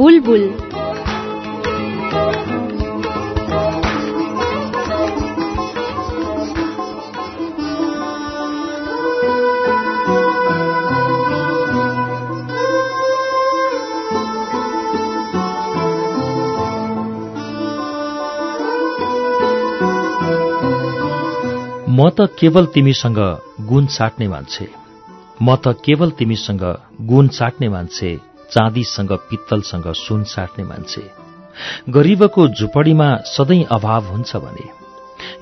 बुलबुल म त केवल तिमीसँग गुण साट्ने मान्छे। म त केवल तिमीसँग गुण साट्ने मान्छे। चाँदीसँग पित्तलसँग सुन साट्ने मान्छे। गरीबको झुपडीमा सधैँ अभाव हुन्छ भने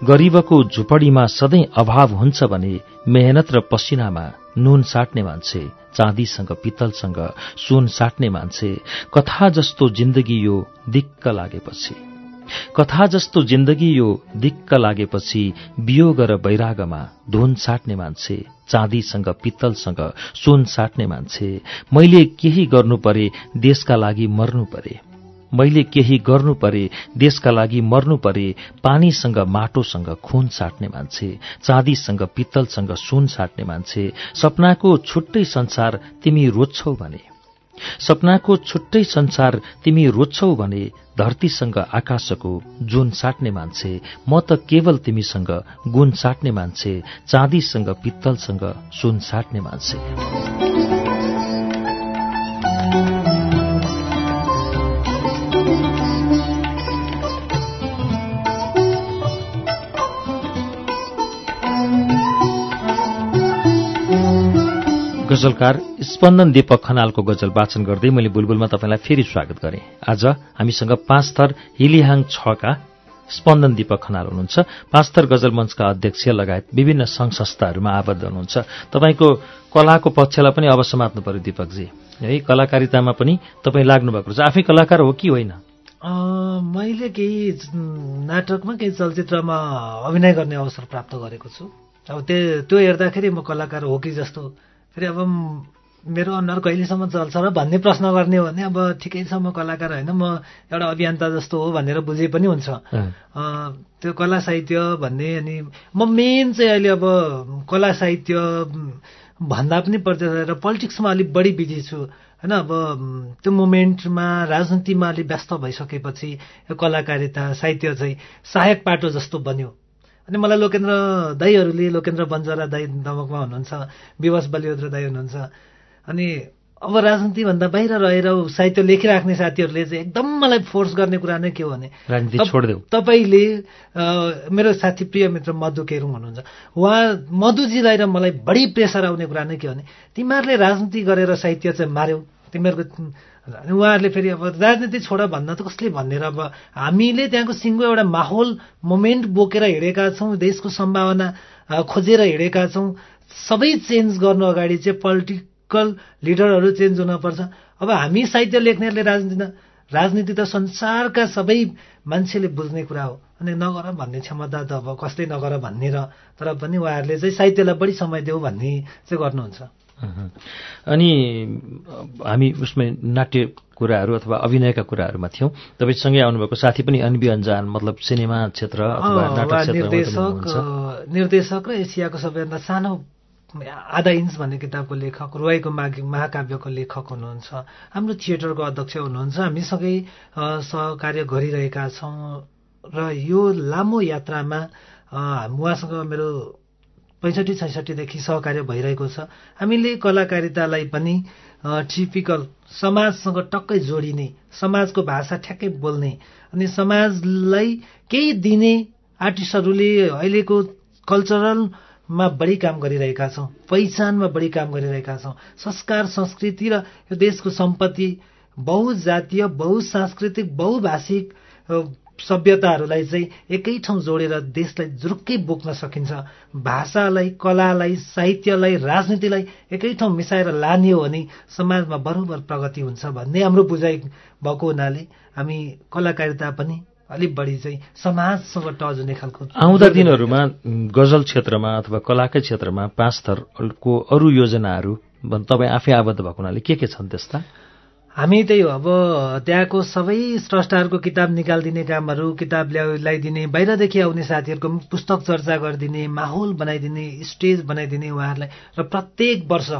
गरीबको झुपडीमा सधैँ अभाव हुन्छ भने मेहनत र पसिनामा नुन साट्ने मान्छे चाँदीसँग पित्तलसँग सुन साट्ने मान्छे कथा जस्तो जिन्दगी यो दिक्क लागेपछि। कथा जस्तो जिन्दगी यो दिक्क लागेपछि वियोग र वैरागमा धुन साट्ने मान्छे चाँदीसँग पित्तलसँग सुन साट्ने मान्छे मैले केही गर्नु परे देशका लागि मर्नु परे। मैले केही गर्नु परे देशका लागि मर्नु परे पानीसँग माटोसँग खुन साट्ने मान्छे चाँदीसँग पित्तलसँग सुन साट्ने मान्छे सपनाको छुट्टै संसार तिमी रोज्छौ भने। सपनाको छुट्टै संसार तिमी रोज्छौ भने धरतीसँग आकाशको जुन साट्ने मान्छे म त केवल तिमीसँग गुण साट्ने मान्छे चाँदीसँग पित्तलसँग सुन साट्ने मान्छे। गजलकार स्पन्दन दीपक खनालको गजल वाचन गर्दै मैले बुलबुलमा तपाईँलाई फेरि स्वागत गरेँ। आज हामीसँग पाँच थर हिलिहाङ छका स्पन्दन दीपक खनाल हुनुहुन्छ। पाँच थर गजल मञ्चका अध्यक्ष लगायत विभिन्न सङ्घ संस्थाहरूमा आबद्ध हुनुहुन्छ। तपाईँको कलाको पक्षलाई पनि अब समात्नु पर्यो दीपकजी। है कलाकारितामा पनि तपाईँ लाग्नु भएको छ आफै कलाकार हो कि होइन? मैले केही नाटकमा केही चलचित्रमा अभिनय गर्ने अवसर प्राप्त गरेको छु। अब त्यो त्यो हेर्दाखेरि म कलाकार हो कि जस्तो फेरि अब मेरो अनुहार कहिलेसम्म चल्छ र भन्ने प्रश्न गर्ने हो भने अब ठिकैसम्म कलाकार होइन म एउटा अभियन्ता जस्तो हो भनेर बुझे पनि हुन्छ। त्यो कला साहित्य भन्ने अनि म मेन चाहिँ अहिले अब कला साहित्य भन्दा पनि र पोलिटिक्समा अलिक बढी बिजी छु। होइन अब त्यो मुमेन्टमा राजनीतिमा अलिक व्यस्त भइसकेपछि यो कलाकारिता साहित्य चाहिँ सहायक पाटो जस्तो बन्यो। अनि मलाई लोकेन्द्र दाईहरूले लोकेन्द्र बन्जारा दाई दमकमा हुनुहुन्छ विवश बलियोद्र दाई हुनुहुन्छ। अनि अब राजनीतिभन्दा बाहिर रहेर साहित्य लेखिराख्ने साथीहरूले चाहिँ एकदम मलाई फोर्स गर्ने कुरा नै के हो भने तपाईँले मेरो साथी प्रिय मित्र मधु केरुङ हुनुहुन्छ। उहाँ मधुजीलाई र मलाई बढी प्रेसर आउने कुरा नै के हो भने तिमीहरूले राजनीति गरेर साहित्य चाहिँ मार्यौ। तिमीहरूको उहाँहरूले फेरि अब राजनीति छोड भन्न त कसले भनेर अब हामीले त्यहाँको सिङ्गो एउटा माहौल मोमेन्ट बोकेर हिँडेका छौँ देशको सम्भावना खोजेर हिँडेका छौँ। सबै चेन्ज गर्नु अगाडि चाहिँ पोलिटिकल लिडरहरू चेन्ज हुनपर्छ। अब हामी साहित्य लेख्नेहरूले राजनीति राजनीति त संसारका सबै मान्छेले बुझ्ने कुरा हो। अनि नगर भन्ने क्षमता त अब कसले नगर भन्ने र तर पनि उहाँहरूले चाहिँ साहित्यलाई बढी समय देऊ भन्ने चाहिँ गर्नुहुन्छ। अनि हामी उसमै नाट्य कुराहरू अथवा अभिनयका कुराहरूमा थियौँ। तपाईँसँगै आउनुभएको साथी पनि अनबी अन्जान मतलब सिनेमा क्षेत्र अथवा नाटक निर्देशक निर्देशक र एसियाको सबैभन्दा सानो आधा इन्च भन्ने किताबको लेखक रुवाईको महाकाव्यको लेखक हुनुहुन्छ। हाम्रो थिएटरको अध्यक्ष हुनुहुन्छ। हामीसँगै सहकार्य गरिरहेका छौँ। र यो लामो यात्रामा उहाँसँग मेरो पैँसठी छैसठीदेखि सहकार्य भइरहेको छ। हामीले कलाकारितालाई पनि टिपिकल समाजसँग टक्कै जोडिने समाजको भाषा ठ्याक्कै बोल्ने अनि समाजलाई केही दिने आर्टिस्टहरूले अहिलेको कल्चरलमा बढी काम गरिरहेका छौँ पहिचानमा बढी काम गरिरहेका छौँ। संस्कार संस्कृति र यो देशको सम्पत्ति बहुजातीय बहुसांस्कृतिक बहुभाषिक सभ्यताहरूलाई चाहिँ एकै ठाउँ जोडेर देशलाई जुरुक्कै बोक्न सकिन्छ। भाषालाई कलालाई साहित्यलाई राजनीतिलाई एकै ठाउँ मिसाएर लाने हो भने समाजमा बरोबर प्रगति हुन्छ भन्ने हाम्रो बुझाइ भएको हुनाले हामी कलाकारिता पनि अलिक बढी चाहिँ समाजसँग टच हुने खालको आउँदा दिनहरूमा गजल क्षेत्रमा अथवा कलाकै क्षेत्रमा पाँच थरको अरू योजनाहरू तपाईँ आफै आबद्ध भएको हुनाले के के छन् त्यस्ता? हामी त्यही हो अब त्यहाँको सबै स्रष्टाहरूको किताब निकालिदिने कामहरू किताब ल्याउ ल्याइदिने बाहिरदेखि आउने साथीहरूको पुस्तक चर्चा गरिदिने माहौल बनाइदिने स्टेज बनाइदिने उहाँहरूलाई। र प्रत्येक वर्ष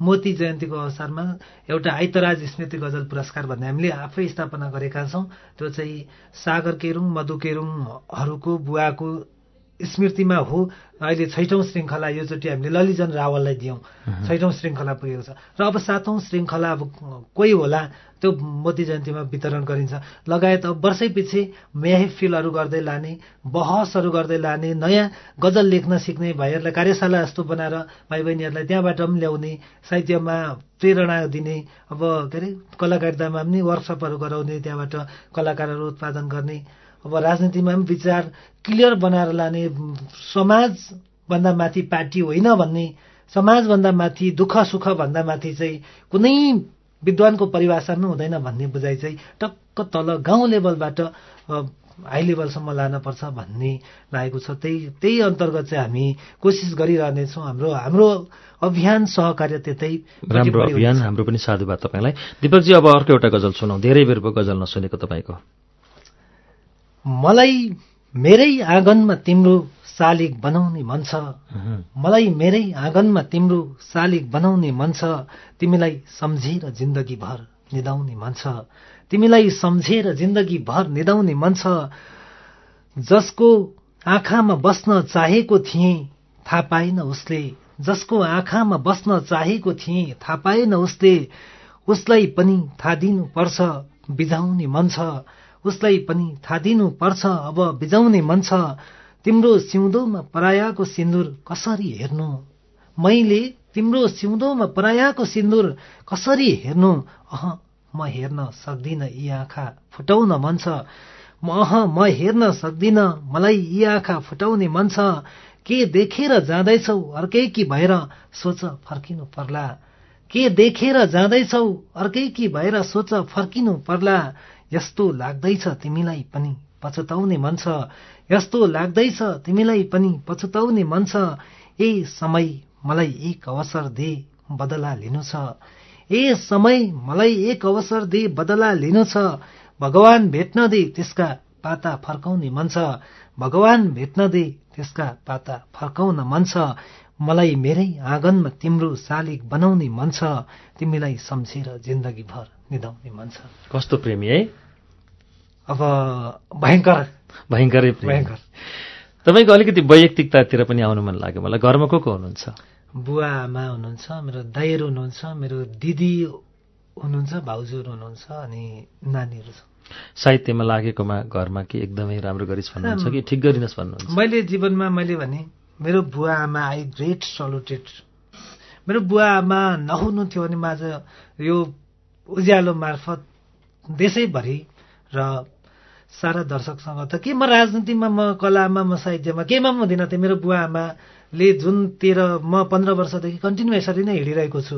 मोती जयन्तीको अवसरमा एउटा आइतराज स्मृति गजल पुरस्कार भन्ने हामीले आफै स्थापना गरेका छौँ। त्यो चाहिँ सागर केरुङ मधु केरुङहरूको बुवाको स्मृतिमा हो। अहिले छैटौँ श्रृङ्खला योचोटि हामीले ललिजन रावललाई दियौँ। छैटौँ श्रृङ्खला पुगेको छ। र अब सातौँ श्रृङ्खला अब कोही होला त्यो मोती जयन्तीमा वितरण गरिन्छ। लगायत अब वर्षै पछि मेहफिलहरू गर्दै लाने बहसहरू गर्दै लाने नयाँ गजल लेख्न सिक्ने भाइहरूलाई कार्यशाला जस्तो बनाएर भाइ बहिनीहरूलाई त्यहाँबाट पनि ल्याउने साहित्यमा प्रेरणा दिने अब के अरे कलाकारितामा पनि वर्कसपहरू गराउने त्यहाँबाट कलाकारहरू उत्पादन गर्ने अब राजनीतिमा पनि विचार क्लियर बनाएर लाने समाजभन्दा माथि पार्टी होइन भन्ने समाजभन्दा माथि दुःख सुख भन्दा माथि चाहिँ कुनै विद्वानको परिभाषा पनि हुँदैन भन्ने बुझाइ चाहिँ टक्क तल गाउँ लेभलबाट हाई लेभलसम्म लानुपर्छ भन्ने लागेको छ। त्यही त्यही अन्तर्गत चाहिँ हामी कोसिस गरिरहनेछौँ। हाम्रो हाम्रो अभियान सहकार्य त्यतै राम्रो अभियान हाम्रो पनि साधुवाद तपाईँलाई। दिपकजी अब अर्को एउटा गजल सुनौ। धेरै बेर गजल नसुनेको तपाईँको। मलाई मेरै आँगनमा तिम्रो शालिग बनाउने मन छ। मलाई मेरै आँगनमा तिम्रो शालिग बनाउने मन छ। तिमीलाई सम्झेर जिन्दगीभर निदाउने मन छ। तिमीलाई सम्झेर जिन्दगीभर निदाउने मन छ। जसको आँखामा बस्न चाहेको थिएँ थाहा पाएन उसले। जसको आँखामा बस्न चाहेको थिएँ थाहा पाएन उसले। उसलाई पनि थाहा दिनुपर्छ बिझाउने मन छ। उसलाई पनि थाहा दिनु पर्छ अब बिजाउने मन छ। तिम्रो सिउँदोमा परायाको सिन्दुर कसरी हेर्नु? मैले तिम्रो सिउँदोमा परायाको सिन्दुर कसरी हेर्नु? अह म हेर्न सक्दिनँ यी आँखा फुटाउन मन छ। म अह म हेर्न सक्दिनँ मलाई यी आँखा फुटाउने मन छ। के देखेर जाँदैछौ अर्कै कि भएर? सोच फर्किनु पर्ला। के देखेर जाँदैछौ अर्कै कि भएर? सोच फर्किनु पर्ला। यस्तो लाग्दैछ तिमीलाई पनि पछुताउने मन छ। यस्तो लाग्दैछ तिमीलाई पनि पछुताउने मन छ। ए समय मलाई एक अवसर दे बदला लिनु छ। ए समय मलाई एक अवसर दे बदला लिनु छ। भगवान भेट्न दे त्यसका पाता फर्काउने मन छ। भगवान भेट्न दे त्यसका पाता फर्काउन मन छ। मलाई मेरै आँगनमा तिम्रो शालिग बनाउने मन छ। तिमीलाई सम्झेर जिन्दगीभर निधाउने मन छ। कस्तो प्रेमी है? अब भयङ्कर भयङ्करै भयङ्कर तपाईँको अलिकति वैयक्तिकतातिर पनि आउनु मन लाग्यो मलाई। घरमा को को हुनुहुन्छ? बुवा आमा हुनुहुन्छ मेरो दाइहरू हुनुहुन्छ मेरो दिदी हुनुहुन्छ भाउजूहरू हुनुहुन्छ अनि नानीहरू छ। साहित्यमा लागेकोमा घरमा के एकदमै राम्रो गरिस् भन्नुहुन्छ कि ठिक गरिनस् भन्नुहुन्छ? मैले जीवनमा मैले भने मेरो बुवा आमा आई ग्रेट सल्युटेड। मेरो बुवा आमा नहुनु थियो भने माझ यो उज्यालो मार्फत देशैभरि र सारा दर्शकसँग त के म राजनीतिमा म कलामा म साहित्यमा केमा पनि हुँदिनँ थिएँ मेरो बुवा आमाले जुन तेह्र म पन्ध्र वर्षदेखि कन्टिन्यू यसरी नै हिँडिरहेको छु।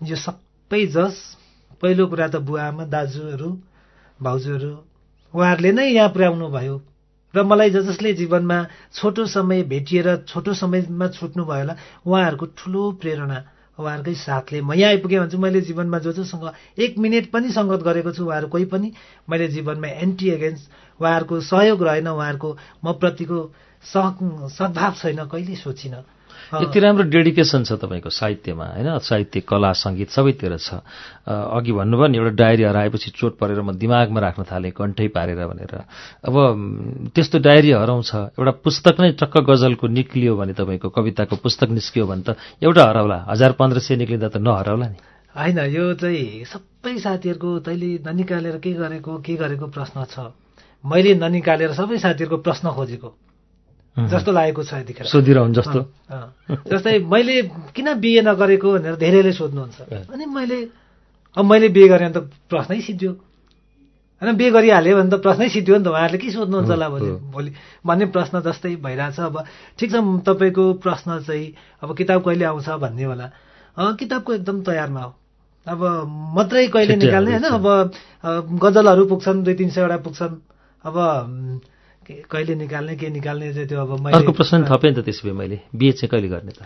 यो सबै जस पहिलो कुरा त बुवा आमा दाजुहरू भाउजूहरू उहाँहरूले नै यहाँ पुर्याउनु भयो। र मलाई ज जसले जीवनमा छोटो समय भेटिएर छोटो समयमा छुट्नु भयो होला उहाँहरूको ठुलो प्रेरणा। उहाँहरूकै साथले म यहाँ आइपुगेँ भने चाहिँ मैले जीवनमा जो जोसँग एक मिनट पनि सङ्गत गरेको छु उहाँहरू कोही पनि मैले जीवनमा एन्टी एगेन्स्ट उहाँहरूको सहयोग रहेन उहाँहरूको म प्रतिको सद्भाव छैन कहिले सोचिनँ। यति राम्रो डेडिकेसन छ तपाईँको साहित्यमा होइन? साहित्य कला सङ्गीत सबैतिर छ। अघि भन्नुभयो नि एउटा डायरी हराएपछि चोट परेर म दिमागमा राख्न थालेँ कण्ठै पारेर भनेर। अब त्यस्तो डायरी हराउँछ एउटा पुस्तक नै टक्क गजलको निक्लियो भने तपाईँको कविताको पुस्तक निस्कियो भने त एउटा हराउला। हजार पन्ध्र सय निक्लिँदा त नहराउला नि। होइन यो चाहिँ सबै साथीहरूको तैँले ननिकालेर के गरेको के गरेको प्रश्न छ? मैले ननिकालेर सबै साथीहरूको प्रश्न खोजेको। जस्तो लागेको छ यतिखेर। सोधिरहन् जस्तो। जस्तै मैले किन बिहे नगरेको भनेर धेरैले सोध्नुहुन्छ। अनि मैले अब मैले बिहे गरेँ भने त प्रश्नै सिद्धियो। होइन बिहे गरिहाल्यो भने त प्रश्नै सिद्धियो नि त उहाँहरूले के सोध्नुहुन्छ होला भोलि? भोलि भन्ने प्रश्न जस्तै भइरहेछ। अब ठिक छ तपाईँको प्रश्न चाहिँ अब किताब कहिले आउँछ भन्ने होला। किताबको एकदम तयारमा हो। अब मात्रै कहिले निकाल्ने होइन? अब गजलहरू पुग्छन् दुई तिन सयवटा पुग्छन्। अब कहिले निकाल्ने के निकाल्ने चाहिँ त्यो अब अर्को प्रश्न थपेँ नि त त्यसो भए मैले। बिहे चाहिँ कहिले गर्ने त?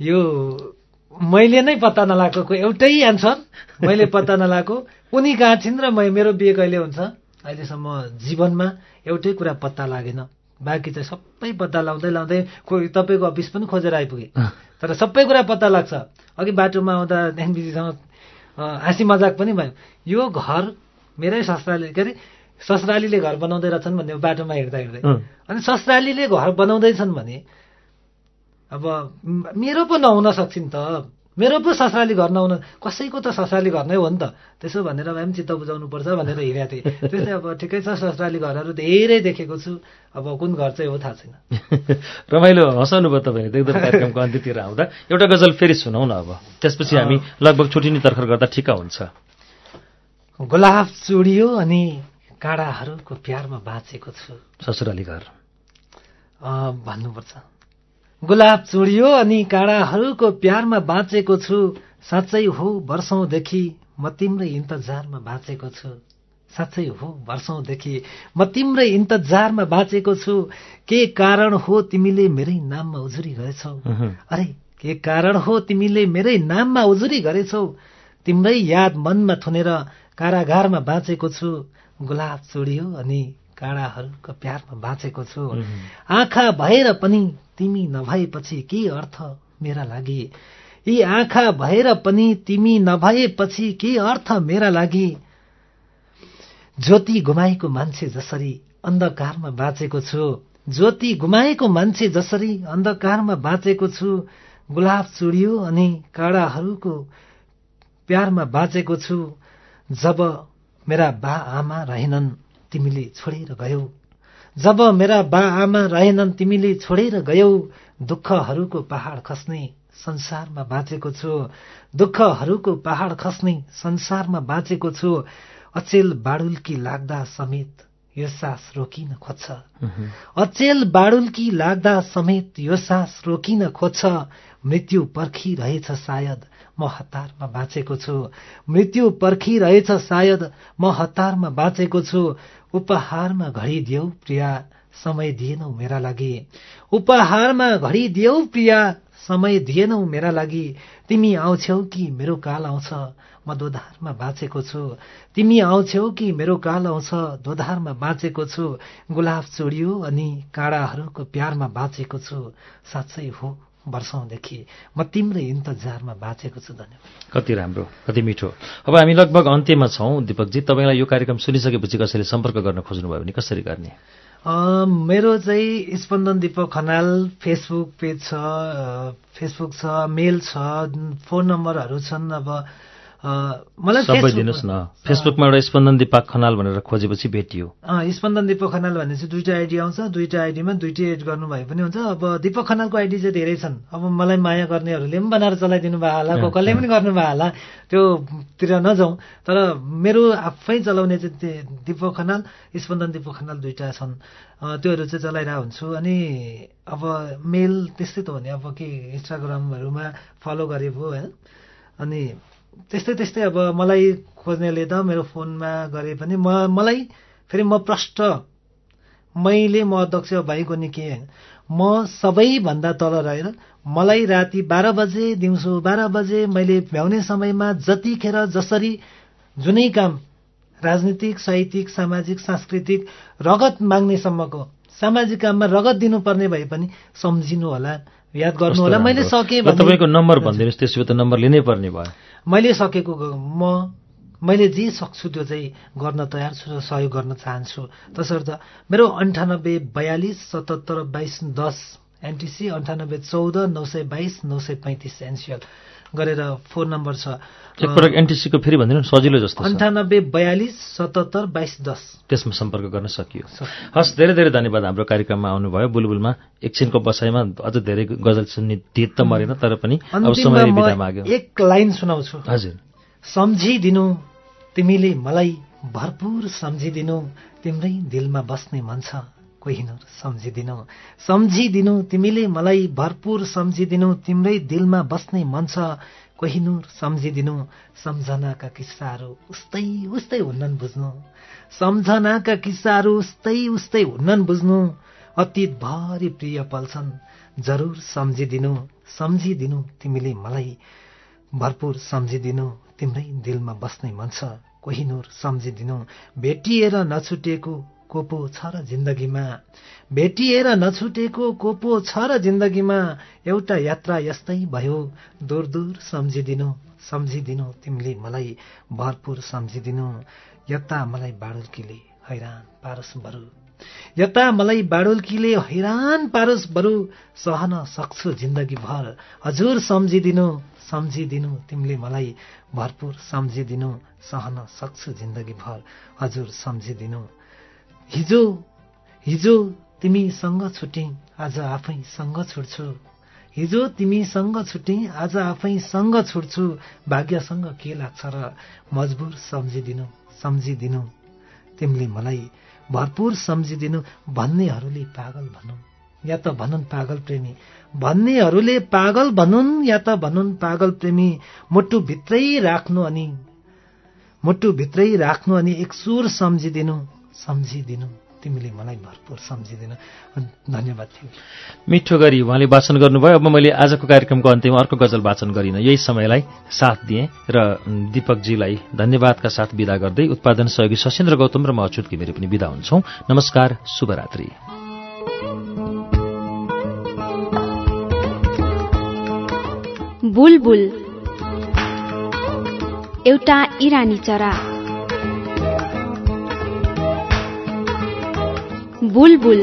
यो मैले नै पत्ता नलाएको एउटै एन्सर मैले पत्ता नलाएको उनी कहाँ छिन् र म मेरो बिहे कहिले हुन्छ? अहिलेसम्म जीवनमा एउटै कुरा पत्ता लागेन। बाँकी चाहिँ सबै पत्ता लाउँदै लाउँदै कोही तपाईँको अफिस पनि खोजेर आइपुगे। तर सबै कुरा पत्ता लाग्छ। अघि बाटोमा आउँदा एनबिजीसँग हाँसी मजाक पनि भयो। यो घर मेरै ससुराले के अरे ससुरालीले घर बनाउँदै रहेछन् भन्ने बाटोमा हिँड्दा हिँड्दै अनि ससुरालीले घर बनाउँदैछन् भने अब मेरो पो नहुन सक्छन् त। मेरो पो ससुराली घर नहुन कसैको त ससुराली घर नै हो नि त। त्यसो भनेर भए पनि चित्त बुझाउनुपर्छ भनेर हिँडेको थिएँ। त्यसले अब ठिकै छ ससुराली घरहरू धेरै देखेको छु। अब कुन घर चाहिँ हो थाहा छैन। रमाइलो हँसाउनु भयो तपाईँले देख्दा कार्यक्रमको अन्त्यतिर आउँदा। एउटा गजल फेरि सुनौ न अब। त्यसपछि हामी लगभग छुट्टिने तर्खर गर्दा ठिक्क हुन्छ। गुलाब चुडियो अनि काँडाहरूको प्यारमा बाँचेको छु। ससुराली घर भन्नुपर्छ। गुलाब चुडियो अनि काँडाहरूको प्यारमा बाँचेको छु। साँच्चै हो वर्षौँदेखि म तिम्रै इन्तजारमा बाँचेको छु। साँच्चै हो वर्षौँदेखि म तिम्रै इन्तजारमा बाँचेको छु। के कारण हो तिमीले मेरै नाममा उजुरी गरेछौ? अरे के कारण हो तिमीले मेरै नाममा उजुरी गरेछौ? तिम्रै याद मनमा थुनेर कारागारमा बाँचेको छु। गुलाब चुडियो अनि काँडाहरूको प्यारमा बाँचेको छु। आँखा भएर पनि तिमी नभएपछि के अर्थ मेरा लागि? यी आँखा भएर पनि तिमी नभएपछि के अर्थ मेरा लागि? ज्योति गुमाएको मान्छे जसरी अन्धकारमा बाँचेको छु। ज्योति गुमाएको मान्छे जसरी अन्धकारमा बाँचेको छु। गुलाब चुडियो अनि काँडाहरूको प्यारमा बाँचेको छु। जब मेरा बा आमा रहेनन् तिमीले छोडेर गयौ। जब मेरा बा आमा रहेनन् तिमीले छोडेर गयौ दुःखहरूको पहाड खस्ने संसारमा बाँचेको छु। दुःखहरूको पहाड खस्ने संसारमा बाँचेको छु। अचेल बाडुल्की लाग्दा समेत यो सास रोकिन खोज्छ। अचेल बाडुल्की लाग्दा समेत यो सास रोकिन खोज्छ। मृत्यु पर्खिरहेछ सायद। म हतारमा बाँचेको छु। मृत्यु पर्खिरहेछ सायद म हतारमा बाँचेको छु। उपहारमा घडी देऊ प्रिया समय दिएनौ मेरा लागि। उपहारमा घडी देऊ प्रिया समय दिएनौ मेरा लागि। तिमी आउँछौ कि मेरो काल आउँछ म दोधारमा बाँचेको छु। तिमी आउँछौ कि मेरो काल आउँछ दोधारमा बाँचेको छु। गुलाब चोडियो अनि काँडाहरूको प्यारमा बाँचेको छु। साँच्चै हो वर्षौँदेखि म तिम्रै इन्तजारमा बाँचेको छु धन्यवाद। कति राम्रो कति मिठो। अब हामी लगभग अन्त्यमा छौँ। दिपकजी तपाईँलाई यो कार्यक्रम सुनिसकेपछि कसैले सम्पर्क गर्न खोज्नुभयो भने कसरी गर्ने? मेरो चाहिँ स्पन्दन दिपक खनाल फेसबुक पेज छ फेसबुक छ मेल छ फोन नम्बरहरू छन्। अब मलाई सबै दिनुहोस् न। फेसबुकमा एउटा स्पन्दन दिपक खनाल भनेर खोजेपछि भेटियो। स्पन्दन दिपक खनाल भने चाहिँ दुईवटा आइडी आउँछ। दुईवटा आइडीमा दुइटै एड गर्नुभए पनि हुन्छ। अब दिपक खनालको आइडी चाहिँ धेरै छन्। अब मलाई माया गर्नेहरूले पनि बनाएर चलाइदिनु भयो होला। कसले पनि गर्नुभयो होला। त्योतिर नजाउँ। तर मेरो आफै चलाउने चाहिँ दिपक खनाल स्पन्दन दिपक खनाल दुईवटा छन्। त्योहरू चाहिँ चलाइरहेको हुन्छु। अनि अब मेल त्यस्तै त हो नि। अब के इन्स्टाग्रामहरूमा फलो गरे भयो होइन अनि त्यस्तै त्यस्तै अब मलाई खोज्नेले त मेरो फोनमा गरे पनि म मलाई फेरि म प्रष्ट। मैले म अध्यक्ष भाइको निके म सबैभन्दा तल रहेर मलाई राति बाह्र बजे दिउँसो बाह्र बजे मैले भ्याउने समयमा जतिखेर जसरी जुनै काम राजनीतिक साहित्यिक सामाजिक सांस्कृतिक रगत माग्नेसम्मको सामाजिक काममा रगत दिनुपर्ने भए पनि सम्झिनु होला याद गर्नु होला मैले सकेँ तपाईँको नम्बर भनिदिनुहोस् त्यसो त नम्बर लिनै पर्ने भयो। मैले सकेको म मैले जे सक्छु त्यो चाहिँ गर्न तयार छु र सहयोग गर्न चाहन्छु। तसर्थ मेरो अन्ठानब्बे बयालिस सतहत्तर बाइस दस एनटिसी अन्ठानब्बे चौध नौ सय बाइस नौ सय पैँतिस एनसिएल गरेर फोन नम्बर छ। एकपटक एनटिसीको फेरि भनिदिनु सजिलो जस्तो अन्ठानब्बे बयालिस सतहत्तर बाइस दस। त्यसमा सम्पर्क गर्न सकियो। हस् धेरै धेरै धन्यवाद हाम्रो कार्यक्रममा आउनुभयो। बुलबुलमा एकछिनको बसाइमा अझ धेरै गजल सुन्ने दित त मरेन तर पनि अब समय माग्यो। एक लाइन सुनाउँछु। हजुर। सम्झिदिनु तिमीले मलाई भरपुर सम्झिदिनु तिम्रै दिलमा बस्ने मन छ। कोहिनूर सम्झिदिनु। सम्झिदिनु तिमीले मलाई भरपुर सम्झिदिनु। तिम्रै दिलमा बस्ने मन छ। कोहिनूर सम्झिदिनु। सम्झनाका किस्साहरू उस्तै उस्तै हुन्नन् बुझ्नु। सम्झनाका किस्साहरू उस्तै उस्तै हुन्नन् बुझ्नु। अतीत भरि प्रिय पल्छन् जरुर सम्झिदिनु। सम्झिदिनु तिमीले मलाई। भरपुर सम्झिदिनु। तिम्रै दिलमा बस्नै मन छ। कोहिनूर सम्झिदिनु। भेटिएर नछुटेको कोपो छ र जिन्दगीमा। भेटिएर नछुटेको कोपो छ र जिन्दगीमा एउटा यात्रा यस्तै भयो। दूर दूर सम्झिदिनु सम्झिदिनु तिमीले मलाई भरपुर सम्झिदिनु। यता मलाई बाडुल्कीले हैरान पारस बरु। यता मलाई बाडुल्कीले हैरान पारस बरु। सहन सक्छु जिन्दगीभर। हजुर सम्झिदिनु सम्झिदिनु तिमीले मलाई। भरपुर सम्झिदिनु सहन सक्छु जिन्दगीभर। हजुर सम्झिदिनु। हिजो हिजो तिमीसँग छुटे आज आफैसँग छुट्छु। हिजो तिमीसँग छुटे आज आफैसँग छुट्छु। भाग्यसँग के लाग्छ र मजबुर सम्झिदिनु सम्झिदिनु। तिमीले मलाई भरपुर सम्झिदिनु भन्नेहरूले पागल भनौँ या त भनुन् पागल प्रेमी। भन्नेहरूले पागल भनुन् या त भनुन् पागल प्रेमी। मुटु भित्रै राख्नु अनि मुटु भित्रै राख्नु अनि एक सुर सम्झिदिनु। सम्झिदिनु। तिमीले मलाई भरपुर सम्झिदिनु। धन्यवाद थियो। मिठो गरी उहाँले वाचन गर्नुभयो। अब मैले आजको कार्यक्रमको अन्त्यमा अर्को गजल वाचन गरिनँ। यही समयलाई साथ दिएँ र दिपकजीलाई धन्यवादका साथ विदा गर्दै उत्पादन सहयोगी सशेन्द्र गौतम र म अच्युत घिमिरे पनि विदा हुन्छौं। नमस्कार शुभरात्री। बुलबुल। एउटा इरानी चरा। बुलबुल